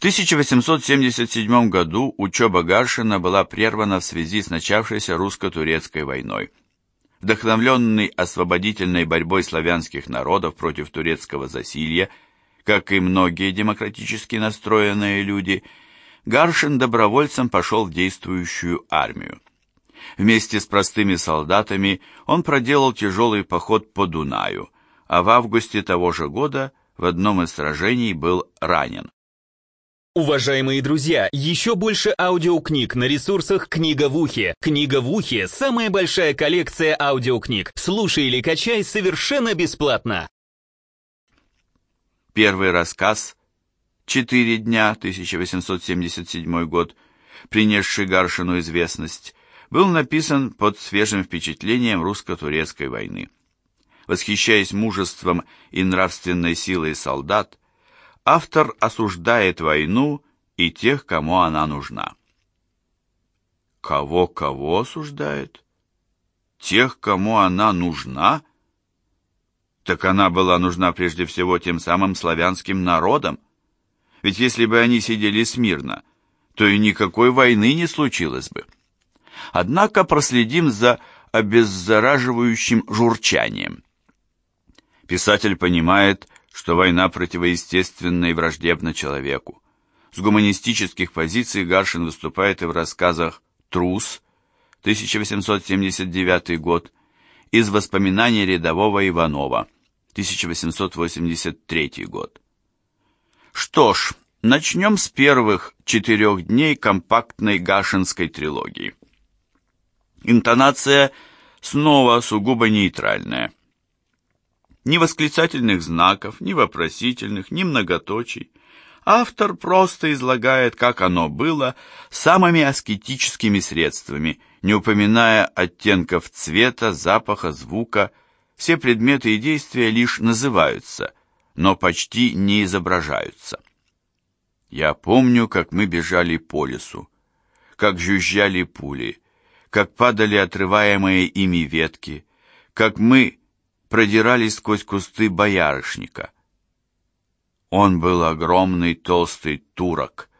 1877 году учеба Гаршина была прервана в связи с начавшейся русско-турецкой войной. Вдохновленный освободительной борьбой славянских народов против турецкого засилья, как и многие демократически настроенные люди, Гаршин добровольцем пошел в действующую армию. Вместе с простыми солдатами он проделал тяжелый поход по Дунаю, а в августе того же года в одном из сражений был ранен. Уважаемые друзья, еще больше аудиокниг на ресурсах «Книга в ухе». «Книга в ухе» — самая большая коллекция аудиокниг. Слушай или качай совершенно бесплатно. Первый рассказ «Четыре дня», 1877 год, принесший Гаршину известность, был написан под свежим впечатлением русско-турецкой войны. Восхищаясь мужеством и нравственной силой солдат, автор осуждает войну и тех, кому она нужна. Кого-кого осуждает? Тех, кому она нужна? Так она была нужна прежде всего тем самым славянским народам. Ведь если бы они сидели смирно, то и никакой войны не случилось бы. Однако проследим за обеззараживающим журчанием. Писатель понимает, что война противоестественна и враждебна человеку. С гуманистических позиций Гаршин выступает и в рассказах «Трус» 1879 год, из воспоминаний рядового Иванова 1883 год. Что ж, начнем с первых четырех дней компактной гашинской трилогии. Интонация снова сугубо нейтральная. Ни восклицательных знаков, ни вопросительных, ни многоточий. Автор просто излагает, как оно было, самыми аскетическими средствами, не упоминая оттенков цвета, запаха, звука. Все предметы и действия лишь называются, но почти не изображаются. Я помню, как мы бежали по лесу, как жужжали пули, как падали отрываемые ими ветки, как мы продирались сквозь кусты боярышника. Он был огромный толстый турок,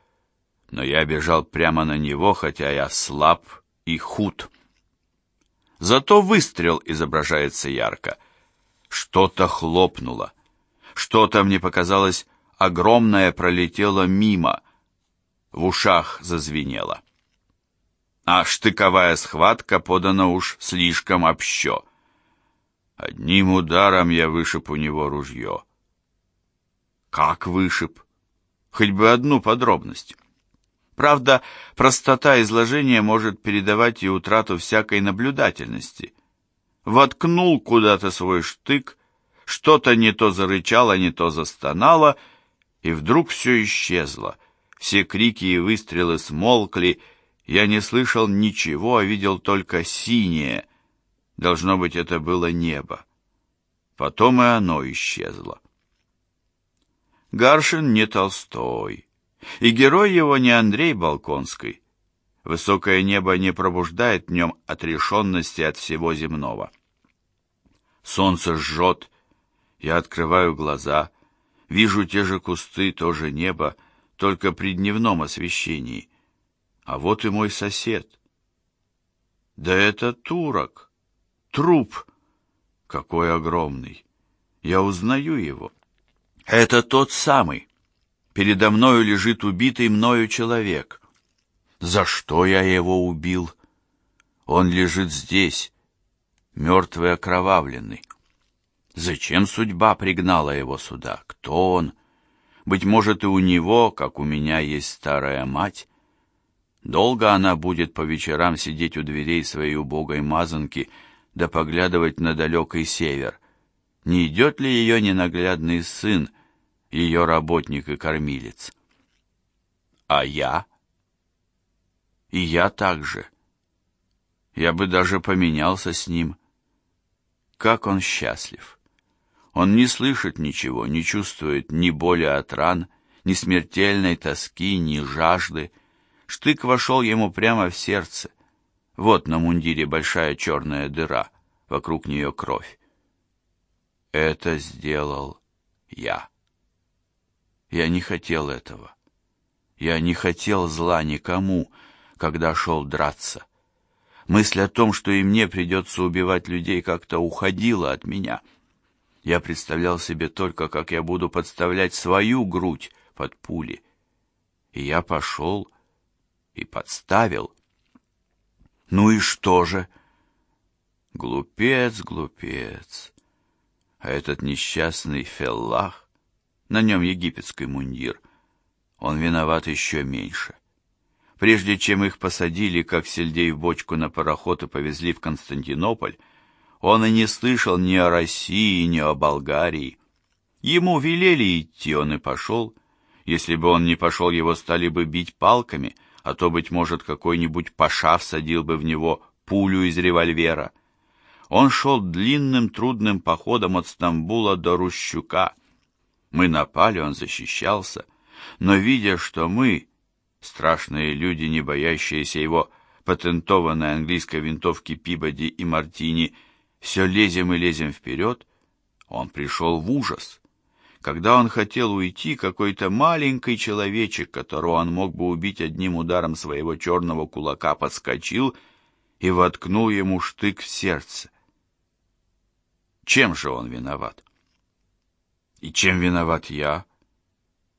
но я бежал прямо на него, хотя я слаб и худ. Зато выстрел изображается ярко. Что-то хлопнуло, что-то, мне показалось, огромное пролетело мимо, в ушах зазвенело. А штыковая схватка подана уж слишком общо. Одним ударом я вышиб у него ружье. Как вышиб? Хоть бы одну подробность. Правда, простота изложения может передавать и утрату всякой наблюдательности. Воткнул куда-то свой штык, что-то не то зарычало, не то застонало, и вдруг все исчезло. Все крики и выстрелы смолкли, я не слышал ничего, а видел только синее, Должно быть, это было небо. Потом и оно исчезло. Гаршин не Толстой, и герой его не Андрей Балконский. Высокое небо не пробуждает в нем отрешенности от всего земного. Солнце жжет, я открываю глаза, вижу те же кусты, то же небо, только при дневном освещении. А вот и мой сосед. Да это турок. Труп! Какой огромный! Я узнаю его. Это тот самый. Передо мною лежит убитый мною человек. За что я его убил? Он лежит здесь, мертвый окровавленный. Зачем судьба пригнала его сюда? Кто он? Быть может, и у него, как у меня, есть старая мать. Долго она будет по вечерам сидеть у дверей своей убогой мазанки, да поглядывать на далекий север. Не идет ли ее ненаглядный сын, ее работник и кормилец? А я? И я также. Я бы даже поменялся с ним. Как он счастлив! Он не слышит ничего, не чувствует ни боли от ран, ни смертельной тоски, ни жажды. Штык вошел ему прямо в сердце. Вот на мундире большая черная дыра, вокруг нее кровь. Это сделал я. Я не хотел этого. Я не хотел зла никому, когда шел драться. Мысль о том, что и мне придется убивать людей, как-то уходила от меня. Я представлял себе только, как я буду подставлять свою грудь под пули. И я пошел и подставил. Ну и что же? Глупец, глупец. А этот несчастный феллах, на нем египетский мундир, он виноват еще меньше. Прежде чем их посадили, как сельдей в бочку на пароход и повезли в Константинополь, он и не слышал ни о России, ни о Болгарии. Ему велели идти, он и пошел. Если бы он не пошел, его стали бы бить палками, а то, быть может, какой-нибудь паша всадил бы в него пулю из револьвера. Он шел длинным трудным походом от Стамбула до Рущука. Мы напали, он защищался, но, видя, что мы, Страшные люди, не боящиеся его патентованной английской винтовки Пибоди и Мартини, все лезем и лезем вперед, он пришел в ужас. Когда он хотел уйти, какой-то маленький человечек, которого он мог бы убить одним ударом своего черного кулака, подскочил и воткнул ему штык в сердце. Чем же он виноват? И чем виноват я,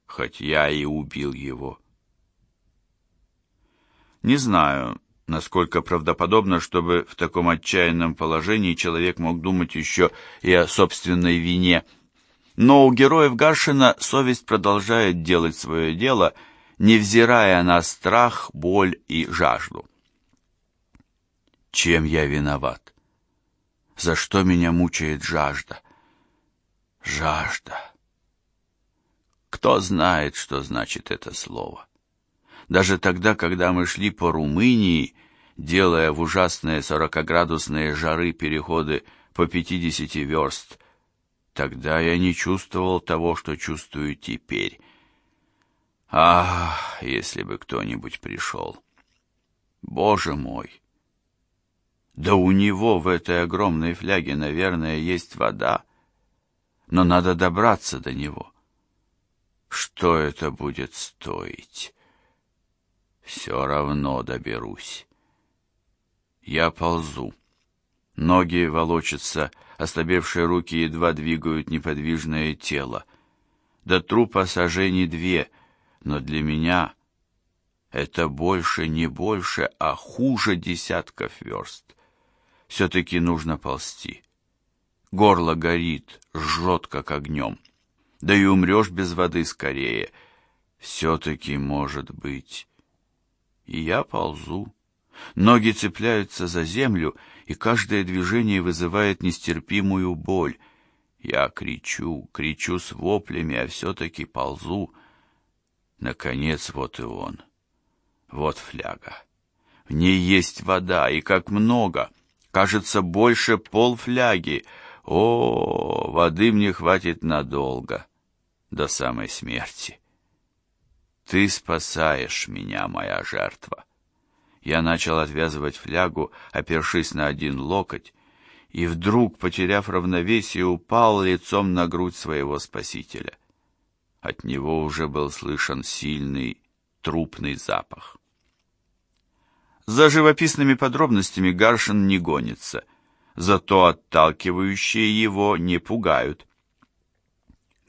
хоть я и убил его? Не знаю, насколько правдоподобно, чтобы в таком отчаянном положении человек мог думать еще и о собственной вине. Но у героев Гаршина совесть продолжает делать свое дело, невзирая на страх, боль и жажду. Чем я виноват? За что меня мучает жажда? Жажда. Кто знает, что значит это слово? Даже тогда, когда мы шли по Румынии, делая в ужасные сорокоградусные жары переходы по пятидесяти верст, тогда я не чувствовал того, что чувствую теперь. Ах, если бы кто-нибудь пришел! Боже мой! Да у него в этой огромной фляге, наверное, есть вода, но надо добраться до него. Что это будет стоить? Все равно доберусь. Я ползу. Ноги волочатся, ослабевшие руки едва двигают неподвижное тело. До трупа сожжений две, но для меня это больше не больше, а хуже десятков верст. Все-таки нужно ползти. Горло горит, жжет, как огнем. Да и умрешь без воды скорее. Все-таки, может быть, и я ползу. Ноги цепляются за землю, и каждое движение вызывает нестерпимую боль. Я кричу, кричу с воплями, а все-таки ползу. Наконец, вот и он. Вот фляга. В ней есть вода, и как много. Кажется, больше полфляги. О, воды мне хватит надолго, до самой смерти. Ты спасаешь меня, моя жертва. Я начал отвязывать флягу, опершись на один локоть, и вдруг, потеряв равновесие, упал лицом на грудь своего спасителя. От него уже был слышен сильный трупный запах. За живописными подробностями Гаршин не гонится, зато отталкивающие его не пугают.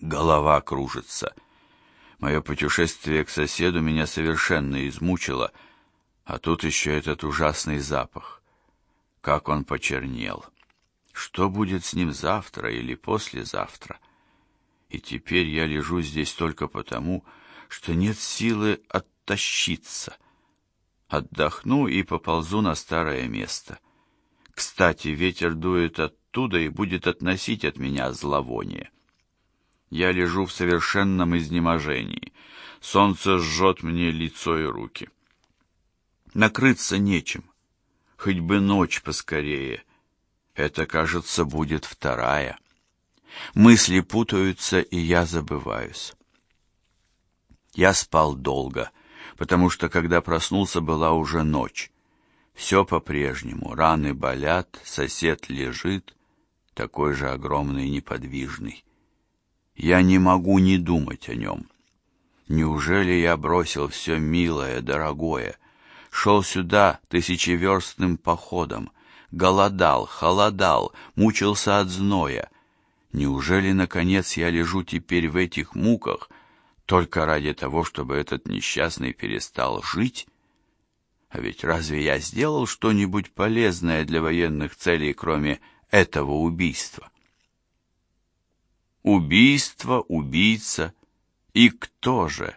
Голова кружится — Мое путешествие к соседу меня совершенно измучило, а тут еще этот ужасный запах. Как он почернел. Что будет с ним завтра или послезавтра? И теперь я лежу здесь только потому, что нет силы оттащиться. Отдохну и поползу на старое место. Кстати, ветер дует оттуда и будет относить от меня зловоние. Я лежу в совершенном изнеможении. Солнце жжет мне лицо и руки. Накрыться нечем. Хоть бы ночь поскорее. Это, кажется, будет вторая. Мысли путаются, и я забываюсь. Я спал долго, потому что, когда проснулся, была уже ночь. Все по-прежнему. Раны болят, сосед лежит, такой же огромный и неподвижный. Я не могу не думать о нем. Неужели я бросил все милое, дорогое? Шел сюда тысячеверстным походом, голодал, холодал, мучился от зноя. Неужели, наконец, я лежу теперь в этих муках только ради того, чтобы этот несчастный перестал жить? А ведь разве я сделал что-нибудь полезное для военных целей, кроме этого убийства? Убийство, убийца и кто же?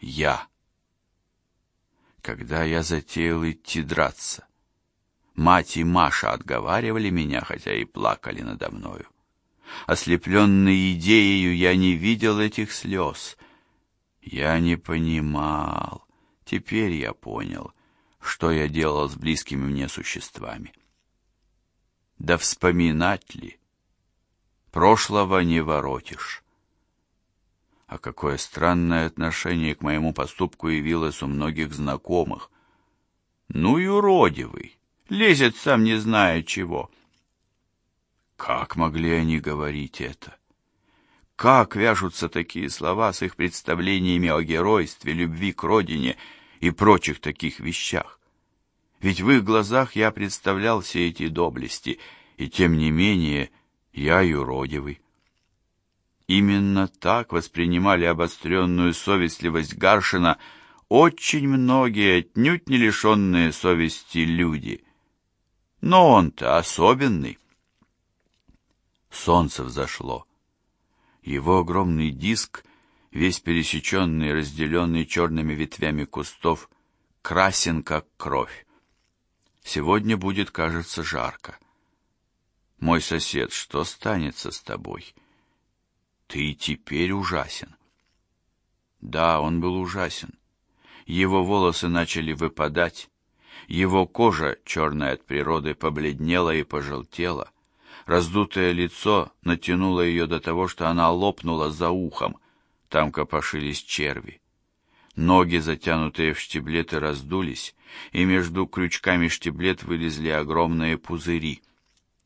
Я. Когда я затеял идти драться, мать и Маша отговаривали меня, хотя и плакали надо мною. Ослепленный идеей, я не видел этих слез. Я не понимал. Теперь я понял, что я делал с близкими мне существами. Да вспоминать ли? Прошлого не воротишь. А какое странное отношение к моему поступку явилось у многих знакомых. Ну и уродивый, лезет сам не зная чего. Как могли они говорить это? Как вяжутся такие слова с их представлениями о геройстве, любви к родине и прочих таких вещах? Ведь в их глазах я представлял все эти доблести, и тем не менее я юродивый. Именно так воспринимали обостренную совестливость Гаршина очень многие, отнюдь не лишенные совести люди. Но он-то особенный. Солнце взошло. Его огромный диск, весь пересеченный и разделенный черными ветвями кустов, красен, как кровь. Сегодня будет, кажется, жарко. Мой сосед, что станется с тобой? Ты теперь ужасен. Да, он был ужасен. Его волосы начали выпадать, его кожа, черная от природы, побледнела и пожелтела. Раздутое лицо натянуло ее до того, что она лопнула за ухом. Там копошились черви. Ноги, затянутые в штиблеты, раздулись, и между крючками штиблет вылезли огромные пузыри.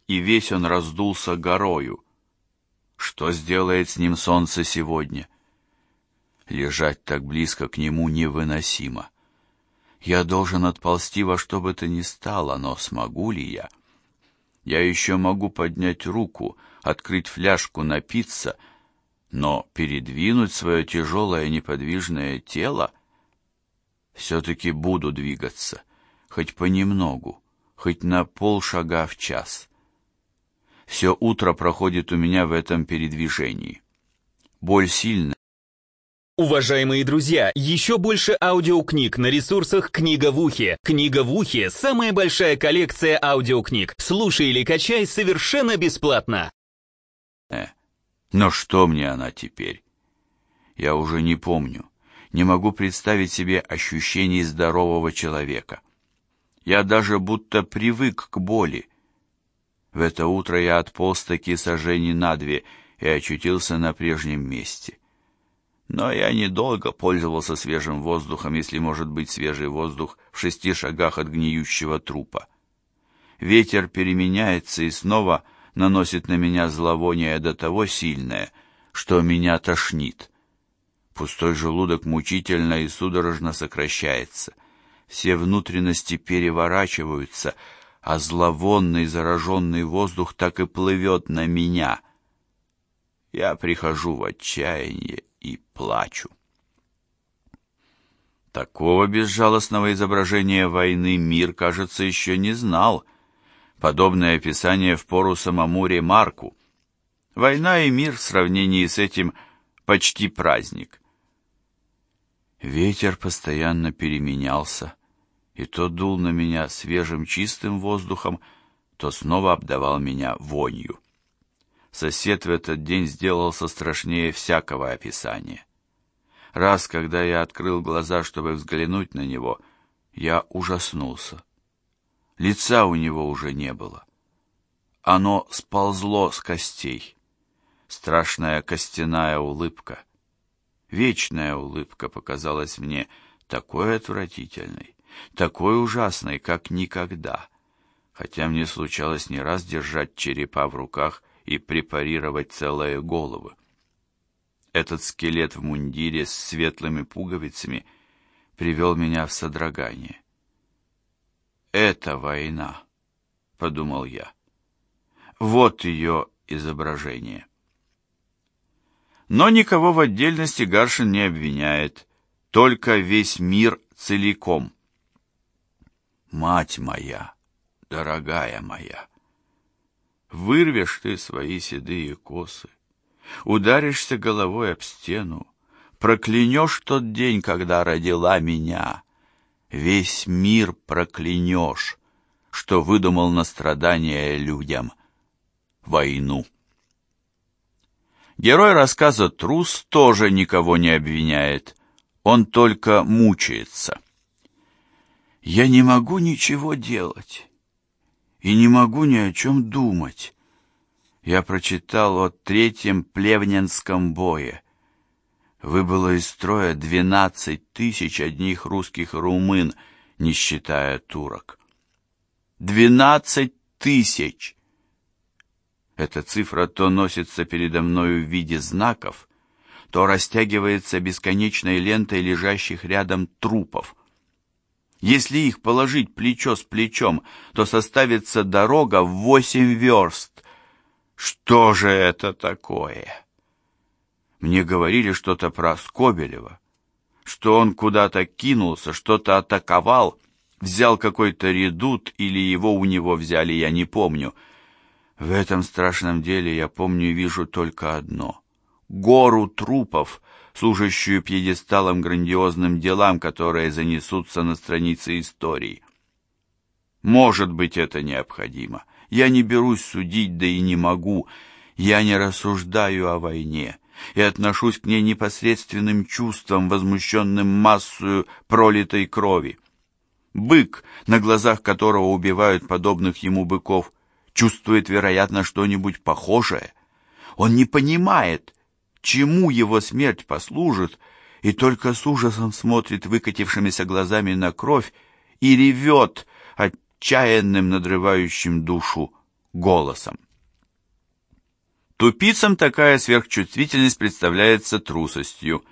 И весь он раздулся горою. Что сделает с ним солнце сегодня? Лежать так близко к нему невыносимо. Я должен отползти во что бы то ни стало, но смогу ли я? Я еще могу поднять руку, открыть фляжку, напиться, но передвинуть свое тяжелое неподвижное тело все-таки буду двигаться, хоть понемногу, хоть на полшага в час. Все утро проходит у меня в этом передвижении. Боль сильная. Уважаемые друзья, еще больше аудиокниг на ресурсах «Книга в ухе». «Книга в ухе» — самая большая коллекция аудиокниг. Слушай или качай совершенно бесплатно. Э, но что мне она теперь? Я уже не помню. Не могу представить себе ощущений здорового человека. Я даже будто привык к боли. В это утро я отполз таки сожжений на две и очутился на прежнем месте. Но я недолго пользовался свежим воздухом, если может быть свежий воздух в шести шагах от гниющего трупа. Ветер переменяется и снова наносит на меня зловоние до того сильное, что меня тошнит. Пустой желудок мучительно и судорожно сокращается. Все внутренности переворачиваются — а зловонный зараженный воздух так и плывет на меня. Я прихожу в отчаяние и плачу. Такого безжалостного изображения войны мир, кажется, еще не знал. Подобное описание впору самому Ремарку. Война и мир в сравнении с этим почти праздник. Ветер постоянно переменялся и то дул на меня свежим чистым воздухом, то снова обдавал меня вонью. Сосед в этот день сделался страшнее всякого описания. Раз, когда я открыл глаза, чтобы взглянуть на него, я ужаснулся. Лица у него уже не было. Оно сползло с костей. Страшная костяная улыбка, вечная улыбка показалась мне такой отвратительной такой ужасной, как никогда, хотя мне случалось не раз держать черепа в руках и препарировать целые головы. Этот скелет в мундире с светлыми пуговицами привел меня в содрогание. «Это война», — подумал я. «Вот ее изображение». Но никого в отдельности Гаршин не обвиняет, только весь мир целиком. «Мать моя, дорогая моя, вырвешь ты свои седые косы, ударишься головой об стену, проклянешь тот день, когда родила меня, весь мир проклянешь, что выдумал на страдания людям войну. Герой рассказа «Трус» тоже никого не обвиняет, он только мучается. «Я не могу ничего делать и не могу ни о чем думать я прочитал о третьем Плевненском бое. Выбыло из строя двенадцать тысяч одних русских румын, не считая турок. Двенадцать тысяч! Эта цифра то носится передо мною в виде знаков, то растягивается бесконечной лентой лежащих рядом трупов. Если их положить плечо с плечом, то составится дорога в восемь верст. Что же это такое? Мне говорили что-то про Скобелева, что он куда-то кинулся, что-то атаковал, взял какой-то редут или его у него взяли, я не помню. В этом страшном деле я помню и вижу только одно — гору трупов, служащую пьедесталом грандиозным делам, которые занесутся на страницы истории. Может быть, это необходимо — я не берусь судить, да и не могу. Я не рассуждаю о войне и отношусь к ней непосредственным чувством, возмущенным массою пролитой крови. Бык, на глазах которого убивают подобных ему быков, чувствует, вероятно, что-нибудь похожее. Он не понимает, чему его смерть послужит, и только с ужасом смотрит выкатившимися глазами на кровь и ревет, отчаянным, надрывающим душу голосом. Тупицам такая сверхчувствительность представляется трусостью.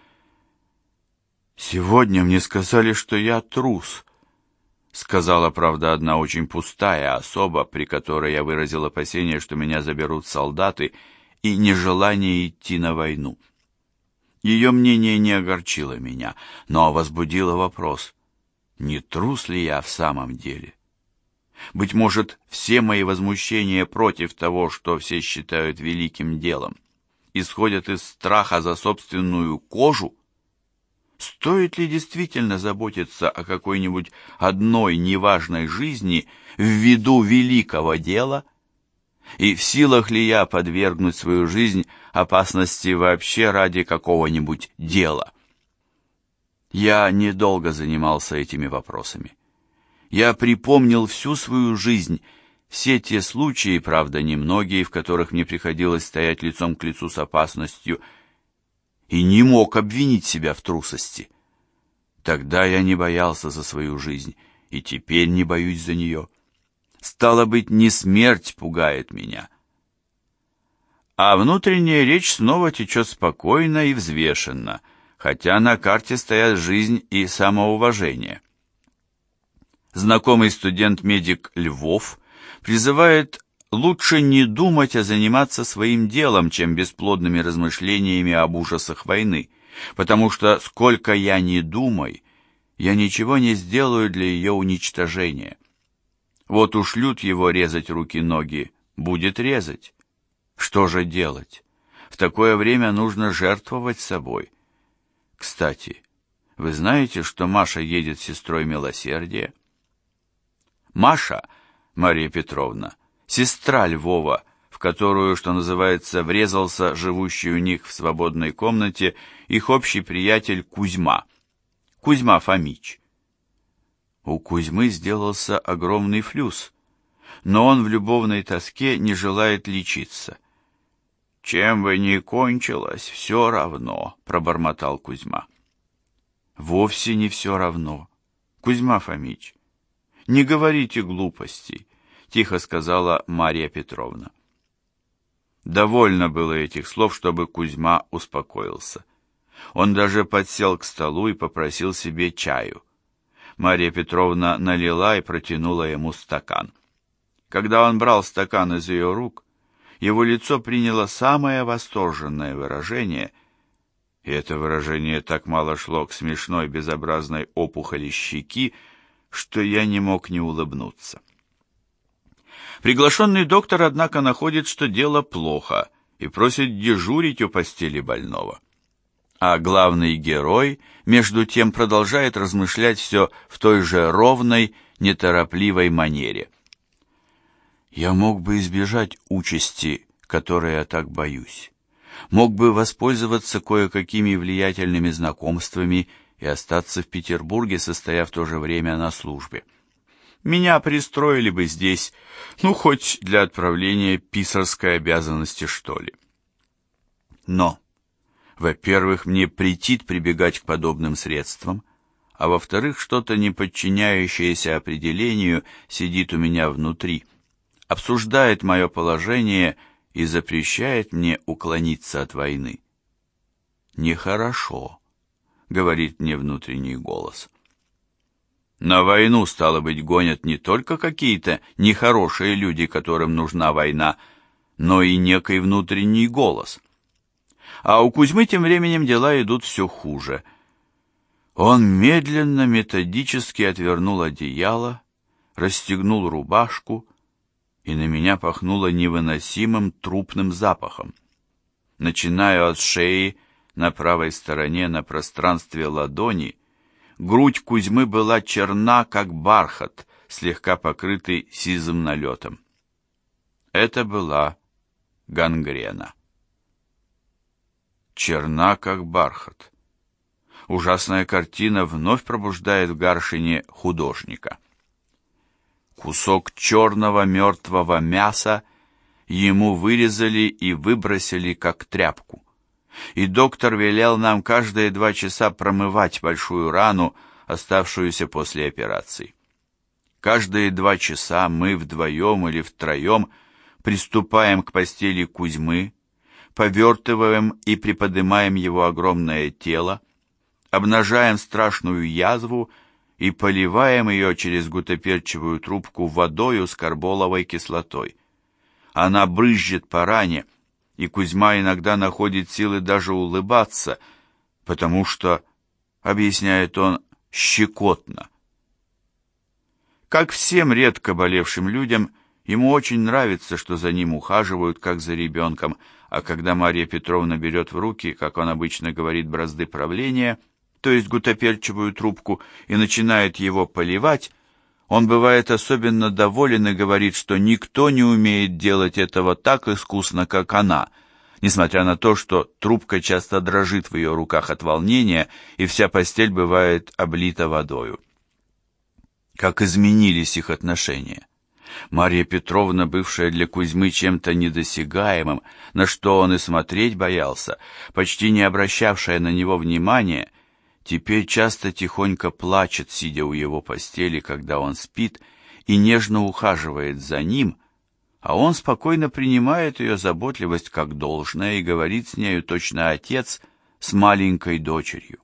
«Сегодня мне сказали, что я трус», — сказала, правда, одна очень пустая особа, при которой я выразил опасение, что меня заберут солдаты, и нежелание идти на войну. Ее мнение не огорчило меня, но возбудило вопрос, не трус ли я в самом деле? Быть может, все мои возмущения против того, что все считают великим делом, исходят из страха за собственную кожу? Стоит ли действительно заботиться о какой-нибудь одной неважной жизни в виду великого дела? И в силах ли я подвергнуть свою жизнь опасности вообще ради какого-нибудь дела? Я недолго занимался этими вопросами. Я припомнил всю свою жизнь, все те случаи, правда, немногие, в которых мне приходилось стоять лицом к лицу с опасностью, и не мог обвинить себя в трусости. Тогда я не боялся за свою жизнь, и теперь не боюсь за нее. Стало быть, не смерть пугает меня. А внутренняя речь снова течет спокойно и взвешенно, хотя на карте стоят жизнь и самоуважение знакомый студент-медик Львов призывает лучше не думать, а заниматься своим делом, чем бесплодными размышлениями об ужасах войны, потому что сколько я не думай, я ничего не сделаю для ее уничтожения. Вот ушлют его резать руки-ноги, будет резать. Что же делать? В такое время нужно жертвовать собой. Кстати, вы знаете, что Маша едет с сестрой милосердия? Маша, Мария Петровна, сестра Львова, в которую, что называется, врезался живущий у них в свободной комнате их общий приятель Кузьма, Кузьма Фомич. У Кузьмы сделался огромный флюс, но он в любовной тоске не желает лечиться. «Чем бы ни кончилось, все равно», — пробормотал Кузьма. «Вовсе не все равно. Кузьма Фомич, «Не говорите глупостей», — тихо сказала Мария Петровна. Довольно было этих слов, чтобы Кузьма успокоился. Он даже подсел к столу и попросил себе чаю. Мария Петровна налила и протянула ему стакан. Когда он брал стакан из ее рук, его лицо приняло самое восторженное выражение, и это выражение так мало шло к смешной безобразной опухоли щеки, что я не мог не улыбнуться. Приглашенный доктор, однако, находит, что дело плохо, и просит дежурить у постели больного. А главный герой, между тем, продолжает размышлять все в той же ровной, неторопливой манере. Я мог бы избежать участи, которой я так боюсь. Мог бы воспользоваться кое-какими влиятельными знакомствами и остаться в Петербурге, состояв в то же время на службе. Меня пристроили бы здесь, ну, хоть для отправления писарской обязанности, что ли. Но, во-первых, мне претит прибегать к подобным средствам, а во-вторых, что-то не подчиняющееся определению сидит у меня внутри, обсуждает мое положение и запрещает мне уклониться от войны. «Нехорошо», — говорит мне внутренний голос. На войну, стало быть, гонят не только какие-то нехорошие люди, которым нужна война, но и некий внутренний голос. А у Кузьмы тем временем дела идут все хуже. Он медленно, методически отвернул одеяло, расстегнул рубашку, и на меня пахнуло невыносимым трупным запахом. Начиная от шеи на правой стороне на пространстве ладони — Грудь Кузьмы была черна, как бархат, слегка покрытый сизым налетом. Это была гангрена. Черна, как бархат. Ужасная картина вновь пробуждает в Гаршине художника. Кусок черного мертвого мяса ему вырезали и выбросили, как тряпку и доктор велел нам каждые два часа промывать большую рану, оставшуюся после операции. Каждые два часа мы вдвоем или втроем приступаем к постели Кузьмы, повертываем и приподнимаем его огромное тело, обнажаем страшную язву и поливаем ее через гутоперчивую трубку водою с карболовой кислотой. Она брызжет по ране, и Кузьма иногда находит силы даже улыбаться, потому что, объясняет он, щекотно. Как всем редко болевшим людям, ему очень нравится, что за ним ухаживают, как за ребенком, а когда Мария Петровна берет в руки, как он обычно говорит, бразды правления, то есть гутоперчивую трубку, и начинает его поливать, он бывает особенно доволен и говорит, что никто не умеет делать этого так искусно, как она, несмотря на то, что трубка часто дрожит в ее руках от волнения, и вся постель бывает облита водою. Как изменились их отношения. Марья Петровна, бывшая для Кузьмы чем-то недосягаемым, на что он и смотреть боялся, почти не обращавшая на него внимания, теперь часто тихонько плачет, сидя у его постели, когда он спит, и нежно ухаживает за ним, а он спокойно принимает ее заботливость как должное и говорит с нею точно отец с маленькой дочерью.